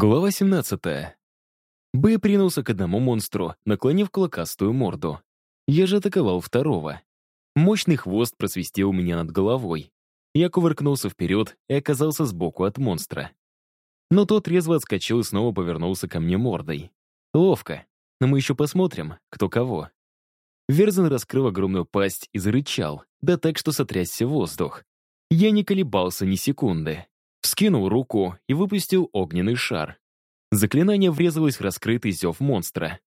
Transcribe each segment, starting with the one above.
Глава 17. Бэй принулся к одному монстру, наклонив клокастую морду. Я же атаковал второго. Мощный хвост просвистел у меня над головой. Я кувыркнулся вперед и оказался сбоку от монстра. Но тот резво отскочил и снова повернулся ко мне мордой. Ловко. Но мы еще посмотрим, кто кого. Верзен раскрыл огромную пасть и зарычал, да так, что сотрясся воздух. Я не колебался ни секунды. Вскинул руку и выпустил огненный шар. Заклинание врезалось в раскрытый зев монстра.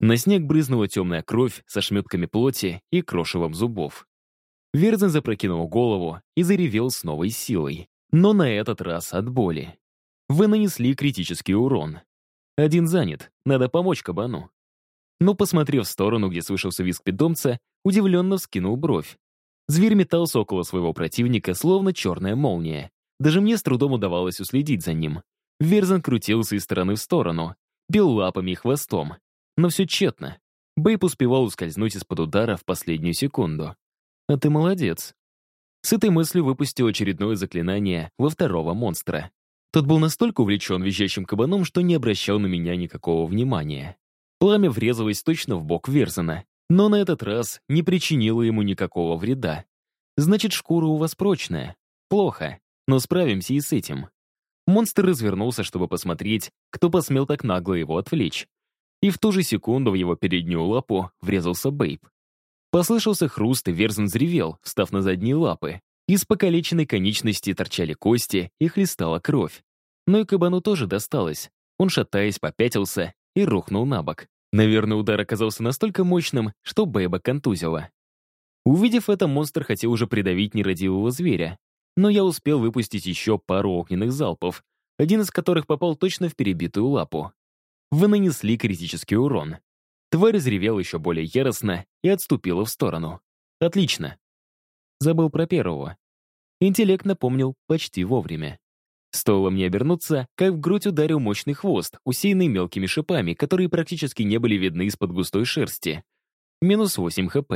На снег брызнула темная кровь со шметками плоти и крошевом зубов. Верзен запрокинул голову и заревел с новой силой. Но на этот раз от боли. Вы нанесли критический урон. Один занят, надо помочь кабану. Но, посмотрев в сторону, где слышался визг питомца, удивленно вскинул бровь. Зверь метался около своего противника, словно черная молния. Даже мне с трудом удавалось уследить за ним. Верзан крутился из стороны в сторону, бил лапами и хвостом. Но все тщетно. Бейп успевал ускользнуть из-под удара в последнюю секунду. «А ты молодец». С этой мыслью выпустил очередное заклинание во второго монстра. Тот был настолько увлечен визжащим кабаном, что не обращал на меня никакого внимания. Пламя врезалось точно в бок Верзана, но на этот раз не причинило ему никакого вреда. Значит, шкура у вас прочная. Плохо. Но справимся и с этим. Монстр развернулся, чтобы посмотреть, кто посмел так нагло его отвлечь. И в ту же секунду в его переднюю лапу врезался Бейб. Послышался хруст, и Верзен взревел, встав на задние лапы. Из покалеченной конечности торчали кости и хлестала кровь. Но и кабану тоже досталось. Он, шатаясь, попятился и рухнул на бок. Наверное, удар оказался настолько мощным, что Бэйба контузило. Увидев это, монстр хотел уже придавить нерадивого зверя, но я успел выпустить еще пару огненных залпов, один из которых попал точно в перебитую лапу. Вы нанесли критический урон. Тварь заревела еще более яростно и отступила в сторону. Отлично. Забыл про первого. Интеллект напомнил почти вовремя. Стоило мне обернуться, как в грудь ударил мощный хвост, усеянный мелкими шипами, которые практически не были видны из-под густой шерсти. Минус 8 хп.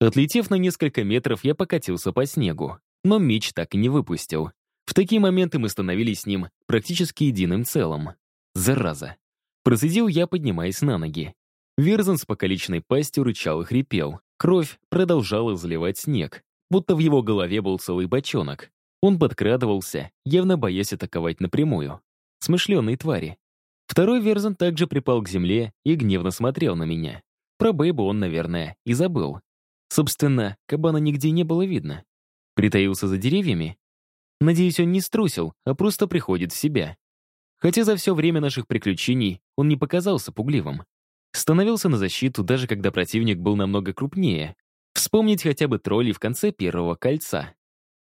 Отлетев на несколько метров, я покатился по снегу но меч так и не выпустил. В такие моменты мы становились с ним практически единым целым. Зараза. Процедил я, поднимаясь на ноги. Верзан с покалеченной пастью рычал и хрипел. Кровь продолжала заливать снег, будто в его голове был целый бочонок. Он подкрадывался, явно боясь атаковать напрямую. Смышленные твари. Второй Верзан также припал к земле и гневно смотрел на меня. Про Бэйбу он, наверное, и забыл. Собственно, кабана нигде не было видно. Притаился за деревьями? Надеюсь, он не струсил, а просто приходит в себя. Хотя за все время наших приключений он не показался пугливым. Становился на защиту, даже когда противник был намного крупнее. Вспомнить хотя бы троллей в конце первого кольца.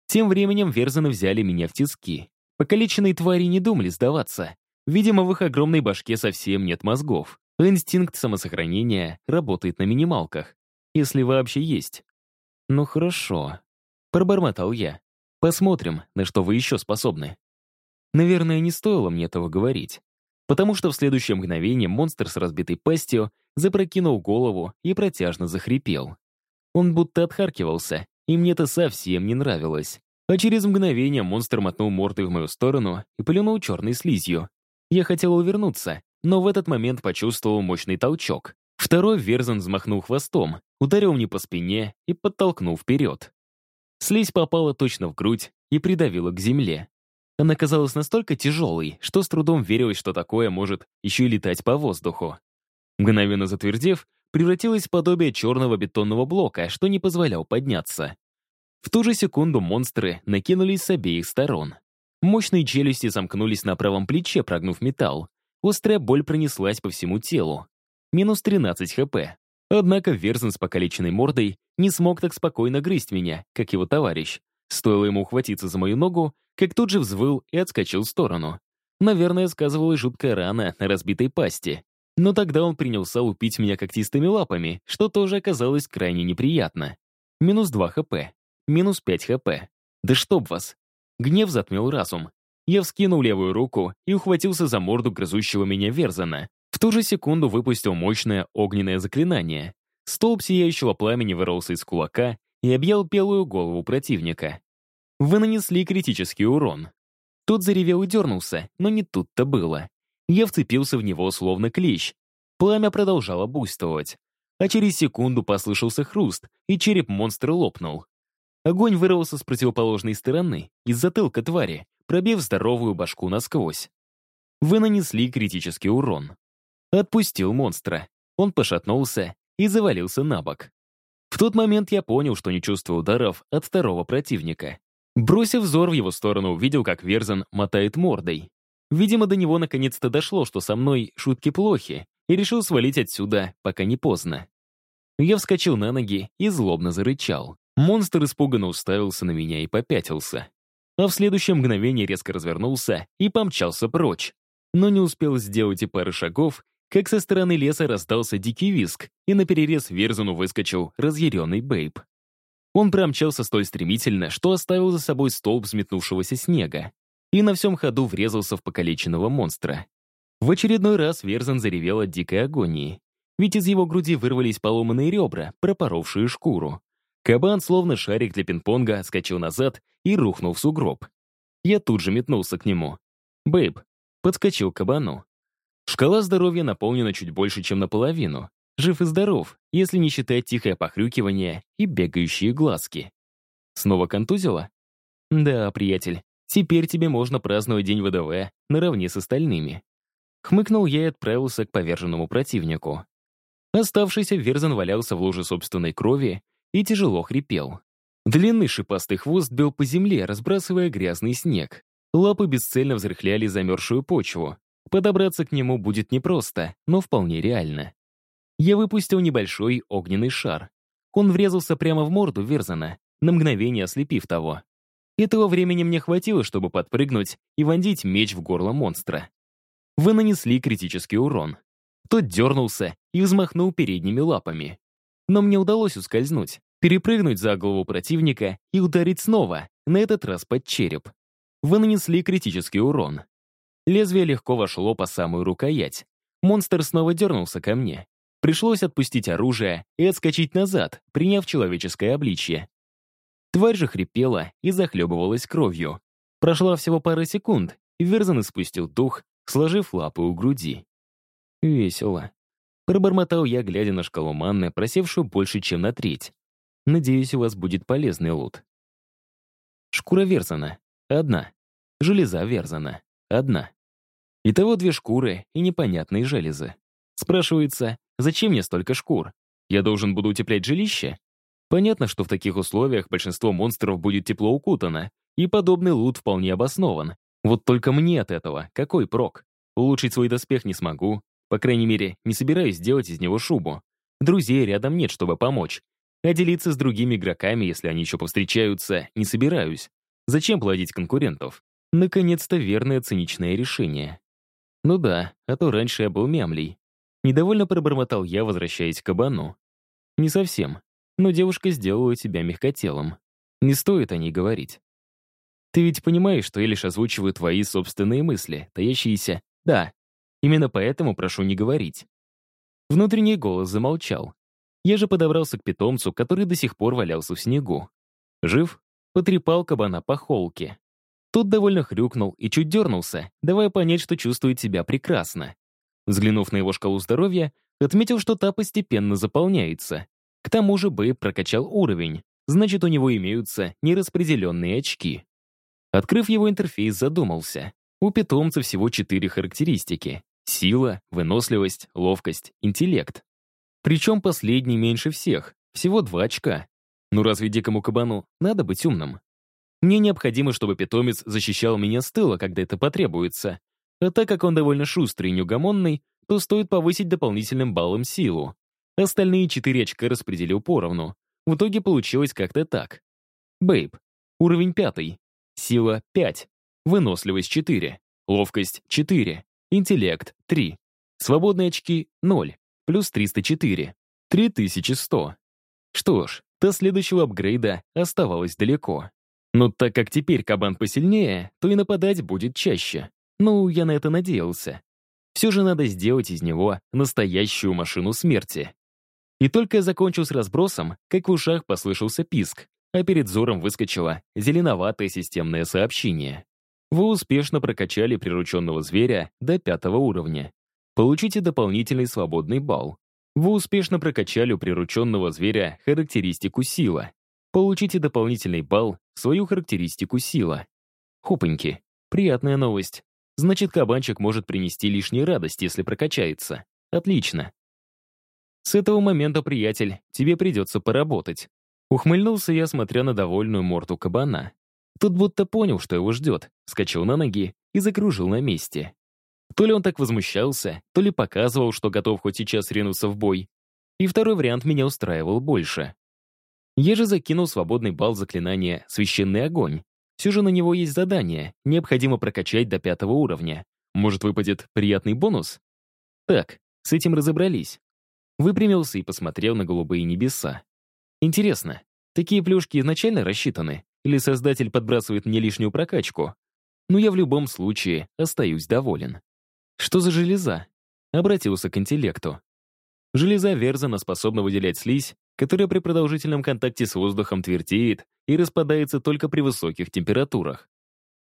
Тем временем Верзаны взяли меня в тиски. Покалеченные твари не думали сдаваться. Видимо, в их огромной башке совсем нет мозгов. инстинкт самосохранения работает на минималках. Если вообще есть. Ну хорошо. Пробормотал я. Посмотрим, на что вы еще способны. Наверное, не стоило мне этого говорить. Потому что в следующее мгновение монстр с разбитой пастью запрокинул голову и протяжно захрипел. Он будто отхаркивался, и мне это совсем не нравилось. А через мгновение монстр мотнул мордой в мою сторону и плюнул черной слизью. Я хотел увернуться, но в этот момент почувствовал мощный толчок. Второй Верзан взмахнул хвостом, ударил мне по спине и подтолкнул вперед. Слизь попала точно в грудь и придавила к земле. Она казалась настолько тяжелой, что с трудом верилось, что такое может еще и летать по воздуху. Мгновенно затвердев, превратилась в подобие черного бетонного блока, что не позволял подняться. В ту же секунду монстры накинулись с обеих сторон. Мощные челюсти замкнулись на правом плече, прогнув металл. Острая боль пронеслась по всему телу. Минус 13 хп. Однако Верзен с покалеченной мордой не смог так спокойно грызть меня, как его товарищ. Стоило ему ухватиться за мою ногу, как тут же взвыл и отскочил в сторону. Наверное, сказывалась жуткая рана на разбитой пасти. Но тогда он принялся лупить меня когтистыми лапами, что тоже оказалось крайне неприятно. Минус 2 хп. Минус 5 хп. Да чтоб вас. Гнев затмил разум. Я вскинул левую руку и ухватился за морду грызущего меня Верзана. Ту же секунду выпустил мощное огненное заклинание. Столб сияющего пламени вырвался из кулака и объял белую голову противника. Вы нанесли критический урон. Тот заревел и дернулся, но не тут-то было. Я вцепился в него словно клещ. Пламя продолжало буйствовать. А через секунду послышался хруст, и череп монстра лопнул. Огонь вырвался с противоположной стороны, из затылка твари, пробив здоровую башку насквозь. Вы нанесли критический урон. Отпустил монстра. Он пошатнулся и завалился на бок. В тот момент я понял, что не чувствую ударов от второго противника. Бросив взор в его сторону, увидел, как Верзан мотает мордой. Видимо, до него наконец-то дошло, что со мной шутки плохи, и решил свалить отсюда, пока не поздно. Я вскочил на ноги и злобно зарычал. Монстр испуганно уставился на меня и попятился. А в следующее мгновение резко развернулся и помчался прочь. Но не успел сделать и пары шагов, как со стороны леса раздался дикий виск, и на перерез Верзуну выскочил разъяренный Бейб. Он промчался столь стремительно, что оставил за собой столб взметнувшегося снега и на всем ходу врезался в покалеченного монстра. В очередной раз Верзан заревел от дикой агонии, ведь из его груди вырвались поломанные ребра, пропоровшие шкуру. Кабан, словно шарик для пинг-понга, отскочил назад и рухнул в сугроб. Я тут же метнулся к нему. «Бэйб», подскочил к кабану. Шкала здоровья наполнена чуть больше, чем наполовину. Жив и здоров, если не считать тихое похрюкивание и бегающие глазки. Снова контузило? Да, приятель, теперь тебе можно праздновать день ВДВ наравне с остальными. Хмыкнул я и отправился к поверженному противнику. Оставшийся Верзан валялся в луже собственной крови и тяжело хрипел. Длинный шипастый хвост бил по земле, разбрасывая грязный снег. Лапы бесцельно взрыхляли замерзшую почву. Подобраться к нему будет непросто, но вполне реально. Я выпустил небольшой огненный шар. Он врезался прямо в морду Верзана, на мгновение ослепив того. Этого времени мне хватило, чтобы подпрыгнуть и вонзить меч в горло монстра. Вы нанесли критический урон. Тот дернулся и взмахнул передними лапами. Но мне удалось ускользнуть, перепрыгнуть за голову противника и ударить снова, на этот раз под череп. Вы нанесли критический урон. Лезвие легко вошло по самую рукоять. Монстр снова дернулся ко мне. Пришлось отпустить оружие и отскочить назад, приняв человеческое обличье. Тварь же хрипела и захлебывалась кровью. Прошла всего пара секунд, и Верзан испустил дух, сложив лапы у груди. Весело. Пробормотал я, глядя на шкалу манны, просевшую больше, чем на треть. Надеюсь, у вас будет полезный лут. Шкура Верзана. Одна. Железа Верзана. Одна. Итого две шкуры и непонятные железы. Спрашивается, зачем мне столько шкур? Я должен буду утеплять жилище? Понятно, что в таких условиях большинство монстров будет тепло укутано, и подобный лут вполне обоснован. Вот только мне от этого какой прок? Улучшить свой доспех не смогу, по крайней мере, не собираюсь делать из него шубу. Друзей рядом нет, чтобы помочь. А делиться с другими игроками, если они еще повстречаются, не собираюсь. Зачем плодить конкурентов? Наконец-то верное циничное решение. Ну да, а то раньше я был мямлей. Недовольно пробормотал я, возвращаясь к кабану. Не совсем, но девушка сделала тебя мягкотелым. Не стоит о ней говорить. Ты ведь понимаешь, что я лишь озвучиваю твои собственные мысли, таящиеся «да». Именно поэтому прошу не говорить. Внутренний голос замолчал. Я же подобрался к питомцу, который до сих пор валялся в снегу. Жив? Потрепал кабана по холке. Тот довольно хрюкнул и чуть дернулся, давая понять, что чувствует себя прекрасно. Взглянув на его шкалу здоровья, отметил, что та постепенно заполняется. К тому же Бэйб прокачал уровень, значит, у него имеются нераспределенные очки. Открыв его интерфейс, задумался. У питомца всего четыре характеристики. Сила, выносливость, ловкость, интеллект. Причем последний меньше всех, всего два очка. Ну разве дикому кабану надо быть умным? Мне необходимо, чтобы питомец защищал меня с тыла, когда это потребуется. А так как он довольно шустрый и неугомонный, то стоит повысить дополнительным баллом силу. Остальные четыре очка распределил поровну. В итоге получилось как-то так. Бейб. Уровень пятый. Сила 5. Выносливость 4. Ловкость 4. Интеллект 3. Свободные очки 0. Плюс 304. 3100. Что ж, до следующего апгрейда оставалось далеко. Но так как теперь кабан посильнее, то и нападать будет чаще. Ну, я на это надеялся. Все же надо сделать из него настоящую машину смерти. И только я закончил с разбросом, как в ушах послышался писк, а перед взором выскочило зеленоватое системное сообщение. Вы успешно прокачали прирученного зверя до пятого уровня. Получите дополнительный свободный балл. Вы успешно прокачали у прирученного зверя характеристику сила. Получите дополнительный балл свою характеристику сила. Хопаньки. Приятная новость. Значит, кабанчик может принести лишнюю радость, если прокачается. Отлично. С этого момента, приятель, тебе придется поработать. Ухмыльнулся я, смотря на довольную морду кабана. Тот будто понял, что его ждет, вскочил на ноги и закружил на месте. То ли он так возмущался, то ли показывал, что готов хоть сейчас ринуться в бой. И второй вариант меня устраивал больше. Я же закинул свободный балл заклинания «Священный огонь». Все же на него есть задание, необходимо прокачать до пятого уровня. Может, выпадет приятный бонус? Так, с этим разобрались. Выпрямился и посмотрел на голубые небеса. Интересно, такие плюшки изначально рассчитаны? Или создатель подбрасывает мне лишнюю прокачку? Но я в любом случае остаюсь доволен. Что за железа? Обратился к интеллекту. Железа Верзана способна выделять слизь, которая при продолжительном контакте с воздухом твердеет и распадается только при высоких температурах.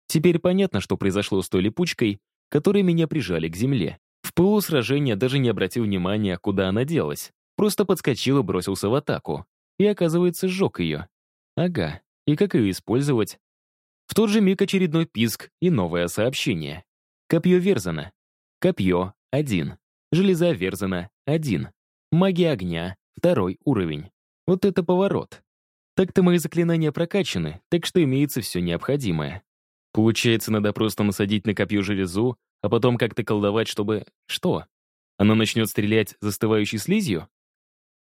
Теперь понятно, что произошло с той липучкой, которой меня прижали к земле. В пылу сражения даже не обратил внимания, куда она делась. Просто подскочил и бросился в атаку. И, оказывается, сжег ее. Ага, и как ее использовать? В тот же миг очередной писк и новое сообщение. Копье Верзана. Копье — один. Железа Верзана — один. Магия огня — второй уровень. Вот это поворот. Так-то мои заклинания прокачаны, так что имеется все необходимое. Получается, надо просто насадить на копье железу, а потом как-то колдовать, чтобы... Что? Оно начнет стрелять застывающей слизью?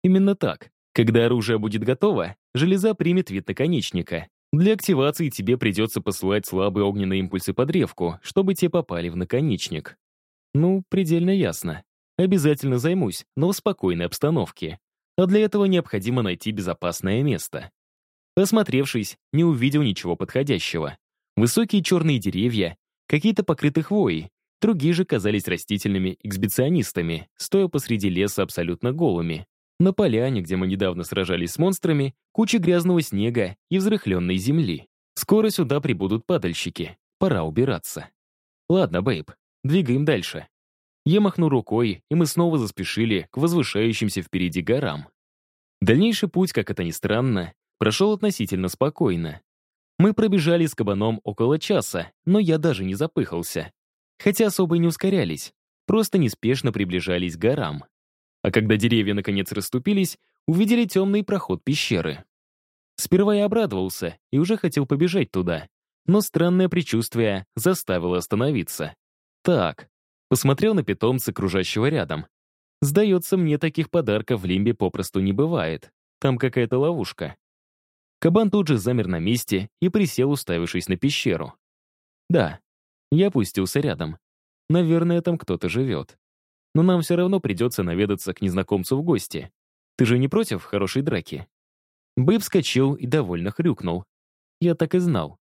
Именно так. Когда оружие будет готово, железа примет вид наконечника. Для активации тебе придется посылать слабые огненные импульсы по древку, чтобы те попали в наконечник. Ну, предельно ясно. Обязательно займусь, но в спокойной обстановке. А для этого необходимо найти безопасное место. Осмотревшись, не увидел ничего подходящего. Высокие черные деревья, какие-то покрыты хвоей, другие же казались растительными эксбиционистами, стоя посреди леса абсолютно голыми. На поляне, где мы недавно сражались с монстрами, куча грязного снега и взрыхленной земли. Скоро сюда прибудут падальщики. Пора убираться. Ладно, Бэйб, Двигаем дальше. Я махну рукой, и мы снова заспешили к возвышающимся впереди горам. Дальнейший путь, как это ни странно, прошел относительно спокойно. Мы пробежали с кабаном около часа, но я даже не запыхался. Хотя особо и не ускорялись, просто неспешно приближались к горам. А когда деревья наконец расступились, увидели темный проход пещеры. Сперва я обрадовался и уже хотел побежать туда, но странное предчувствие заставило остановиться. Так, посмотрел на питомца, кружащего рядом. Сдается мне, таких подарков в Лимбе попросту не бывает. Там какая-то ловушка. Кабан тут же замер на месте и присел, уставившись на пещеру. Да, я опустился рядом. Наверное, там кто-то живет. Но нам все равно придется наведаться к незнакомцу в гости. Ты же не против хорошей драки? Бэйб вскочил и довольно хрюкнул. Я так и знал.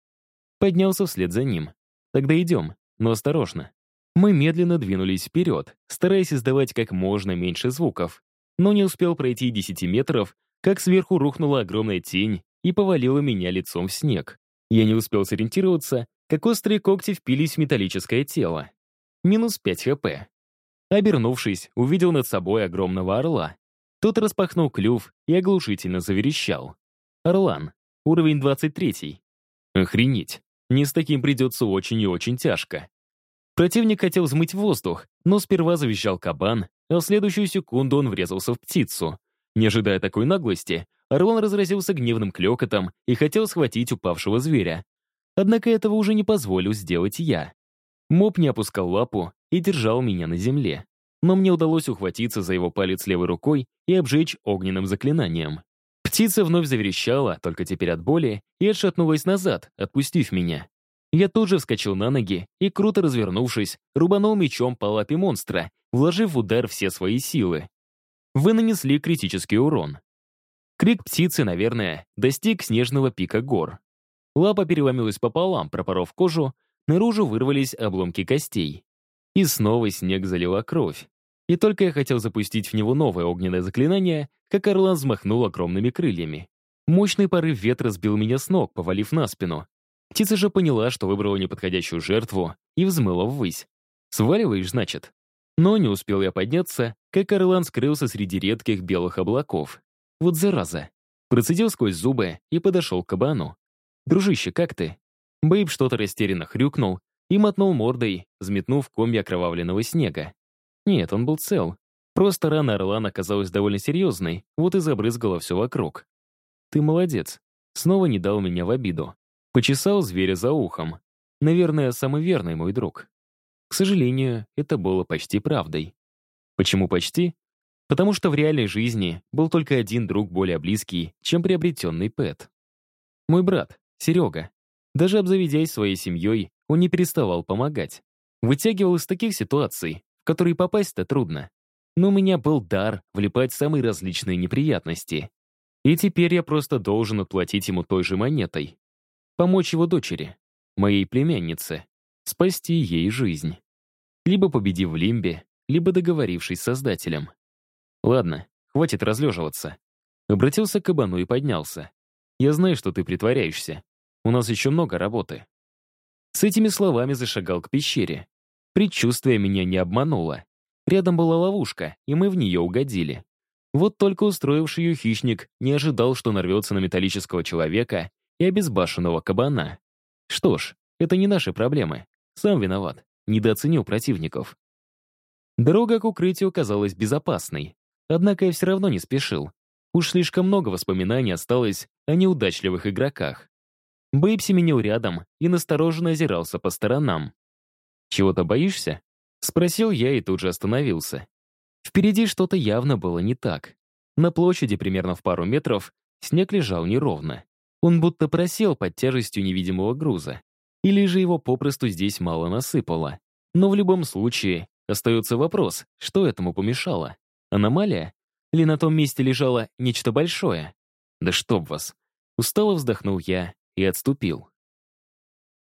Поднялся вслед за ним. Тогда идем, но осторожно. Мы медленно двинулись вперед, стараясь издавать как можно меньше звуков. Но не успел пройти 10 метров, как сверху рухнула огромная тень и повалила меня лицом в снег. Я не успел сориентироваться, как острые когти впились в металлическое тело. Минус 5 хп. Обернувшись, увидел над собой огромного орла. Тот распахнул клюв и оглушительно заверещал. Орлан. Уровень 23. Охренеть. Не с таким придется очень и очень тяжко. Противник хотел взмыть воздух, но сперва завизжал кабан, а в следующую секунду он врезался в птицу. Не ожидая такой наглости, Орлон разразился гневным клёкотом и хотел схватить упавшего зверя. Однако этого уже не позволил сделать я. Моб не опускал лапу и держал меня на земле. Но мне удалось ухватиться за его палец левой рукой и обжечь огненным заклинанием. Птица вновь заверещала, только теперь от боли, и отшатнулась назад, отпустив меня. Я тут же вскочил на ноги и, круто развернувшись, рубанул мечом по лапе монстра, вложив в удар все свои силы. Вы нанесли критический урон. Крик птицы, наверное, достиг снежного пика гор. Лапа переломилась пополам, пропоров кожу, наружу вырвались обломки костей. И снова снег залила кровь. И только я хотел запустить в него новое огненное заклинание, как орлан взмахнул огромными крыльями. Мощный порыв ветра сбил меня с ног, повалив на спину. Птица же поняла, что выбрала неподходящую жертву и взмыла ввысь. «Сваливаешь, значит?» Но не успел я подняться, как орлан скрылся среди редких белых облаков. Вот зараза. Процедил сквозь зубы и подошел к кабану. «Дружище, как ты?» Бэйб что-то растерянно хрюкнул и мотнул мордой, взметнув комья окровавленного снега. Нет, он был цел. Просто рана орлана оказалась довольно серьезной, вот и забрызгала все вокруг. «Ты молодец. Снова не дал меня в обиду. Почесал зверя за ухом. Наверное, самый верный мой друг. К сожалению, это было почти правдой. Почему почти? Потому что в реальной жизни был только один друг более близкий, чем приобретенный Пэт. Мой брат, Серега. Даже обзаведясь своей семьей, он не переставал помогать. Вытягивал из таких ситуаций, в которые попасть-то трудно. Но у меня был дар влипать в самые различные неприятности. И теперь я просто должен отплатить ему той же монетой. Помочь его дочери, моей племяннице, спасти ей жизнь. Либо победив в лимбе, либо договорившись с Создателем. Ладно, хватит разлеживаться. Обратился к кабану и поднялся. Я знаю, что ты притворяешься. У нас еще много работы. С этими словами зашагал к пещере. Предчувствие меня не обмануло. Рядом была ловушка, и мы в нее угодили. Вот только устроивший ее хищник не ожидал, что нарвется на металлического человека и обезбашенного кабана. Что ж, это не наши проблемы. Сам виноват. Недооценил противников. Дорога к укрытию казалась безопасной. Однако я все равно не спешил. Уж слишком много воспоминаний осталось о неудачливых игроках. Бэйб семенил рядом и настороженно озирался по сторонам. «Чего-то боишься?» — спросил я и тут же остановился. Впереди что-то явно было не так. На площади примерно в пару метров снег лежал неровно. Он будто просел под тяжестью невидимого груза. Или же его попросту здесь мало насыпало. Но в любом случае остается вопрос, что этому помешало? Аномалия? Или на том месте лежало нечто большое? Да чтоб вас. Устало вздохнул я и отступил.